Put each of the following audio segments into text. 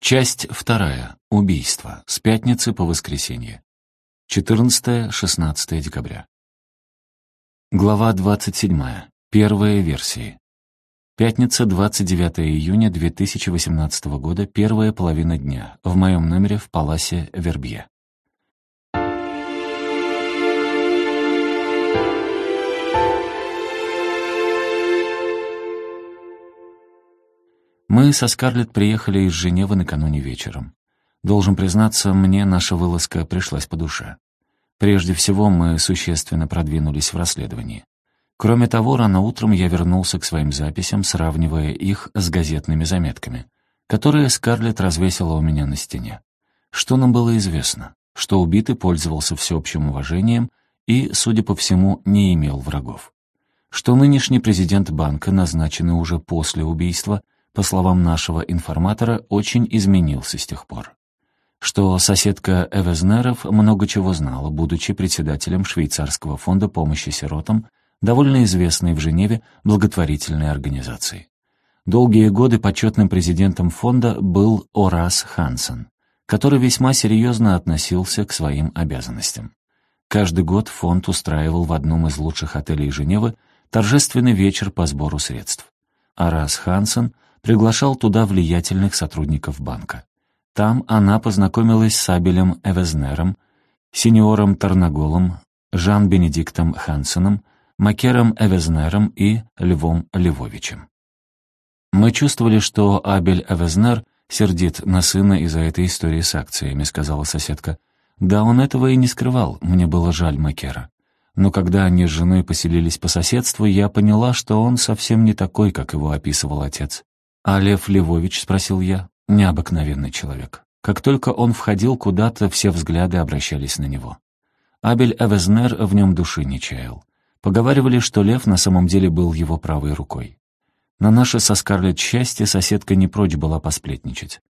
Часть вторая. Убийство. С пятницы по воскресенье. 14-16 декабря. Глава 27. Первые версии. Пятница, 29 июня 2018 года, первая половина дня. В моем номере в Паласе Вербье. Мы со Скарлетт приехали из Женевы накануне вечером. Должен признаться, мне наша вылазка пришлась по душе. Прежде всего, мы существенно продвинулись в расследовании. Кроме того, рано утром я вернулся к своим записям, сравнивая их с газетными заметками, которые Скарлетт развесила у меня на стене. Что нам было известно? Что убитый пользовался всеобщим уважением и, судя по всему, не имел врагов. Что нынешний президент банка, назначенный уже после убийства, по словам нашего информатора, очень изменился с тех пор. Что соседка Эвезнеров много чего знала, будучи председателем Швейцарского фонда помощи сиротам, довольно известной в Женеве благотворительной организации. Долгие годы почетным президентом фонда был Орас Хансен, который весьма серьезно относился к своим обязанностям. Каждый год фонд устраивал в одном из лучших отелей Женевы торжественный вечер по сбору средств. Орас Хансен – приглашал туда влиятельных сотрудников банка. Там она познакомилась с Абелем Эвезнером, сеньором Тарнаголом, Жан-Бенедиктом Хансеном, Макером Эвезнером и Львом Львовичем. «Мы чувствовали, что Абель Эвезнер сердит на сына из-за этой истории с акциями», — сказала соседка. «Да, он этого и не скрывал, мне было жаль Макера. Но когда они с женой поселились по соседству, я поняла, что он совсем не такой, как его описывал отец. «А Лев Львович?» — спросил я. «Необыкновенный человек. Как только он входил куда-то, все взгляды обращались на него. Абель Эвезнер в нем души не чаял. Поговаривали, что Лев на самом деле был его правой рукой. На наше со Скарлетт счастье соседка не прочь была посплетничать.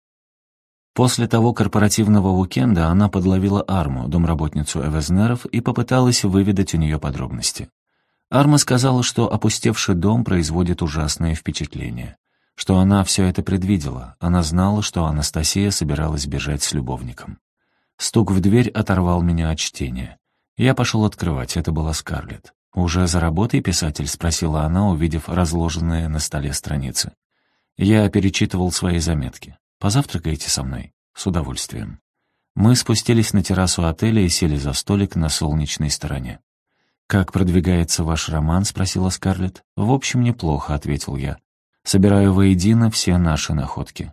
После того корпоративного уикенда она подловила Арму, домработницу Эвезнеров, и попыталась выведать у нее подробности. Арма сказала, что опустевший дом производит ужасное впечатление что она все это предвидела. Она знала, что Анастасия собиралась бежать с любовником. Стук в дверь оторвал меня от чтения. Я пошел открывать, это была Скарлетт. «Уже за работой, писатель?» — спросила она, увидев разложенные на столе страницы. Я перечитывал свои заметки. «Позавтракаете со мной?» «С удовольствием». Мы спустились на террасу отеля и сели за столик на солнечной стороне. «Как продвигается ваш роман?» — спросила Скарлетт. «В общем, неплохо», — ответил я. Собираю воедино все наши находки.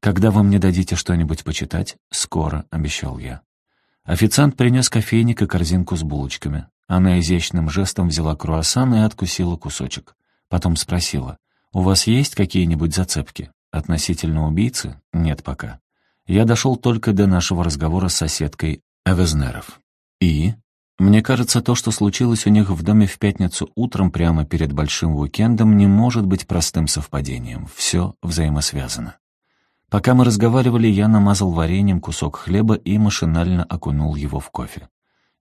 Когда вы мне дадите что-нибудь почитать? Скоро, обещал я. Официант принес кофейник и корзинку с булочками. Она изящным жестом взяла круассан и откусила кусочек. Потом спросила, «У вас есть какие-нибудь зацепки? Относительно убийцы? Нет пока. Я дошел только до нашего разговора с соседкой Эвезнеров. И? Мне кажется, то, что случилось у них в доме в пятницу утром прямо перед большим уикендом, не может быть простым совпадением. Все взаимосвязано. Пока мы разговаривали, я намазал вареньем кусок хлеба и машинально окунул его в кофе.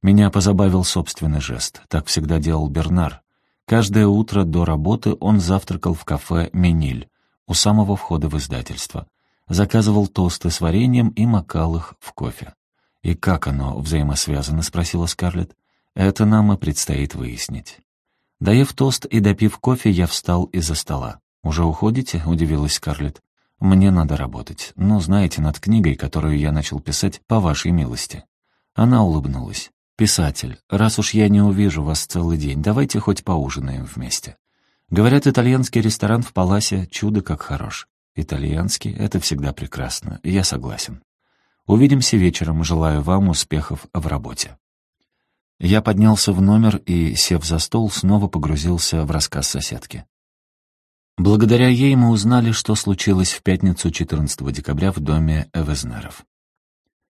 Меня позабавил собственный жест. Так всегда делал Бернар. Каждое утро до работы он завтракал в кафе «Мениль» у самого входа в издательство. Заказывал тосты с вареньем и макал их в кофе. «И как оно взаимосвязано?» — спросила Скарлетт. «Это нам и предстоит выяснить». Доев тост и допив кофе, я встал из-за стола. «Уже уходите?» — удивилась Скарлетт. «Мне надо работать. Ну, знаете, над книгой, которую я начал писать по вашей милости». Она улыбнулась. «Писатель, раз уж я не увижу вас целый день, давайте хоть поужинаем вместе». Говорят, итальянский ресторан в Паласе — чудо как хорош. Итальянский — это всегда прекрасно, я согласен. Увидимся вечером, желаю вам успехов в работе». Я поднялся в номер и, сев за стол, снова погрузился в рассказ соседки. Благодаря ей мы узнали, что случилось в пятницу 14 декабря в доме Эвезнеров.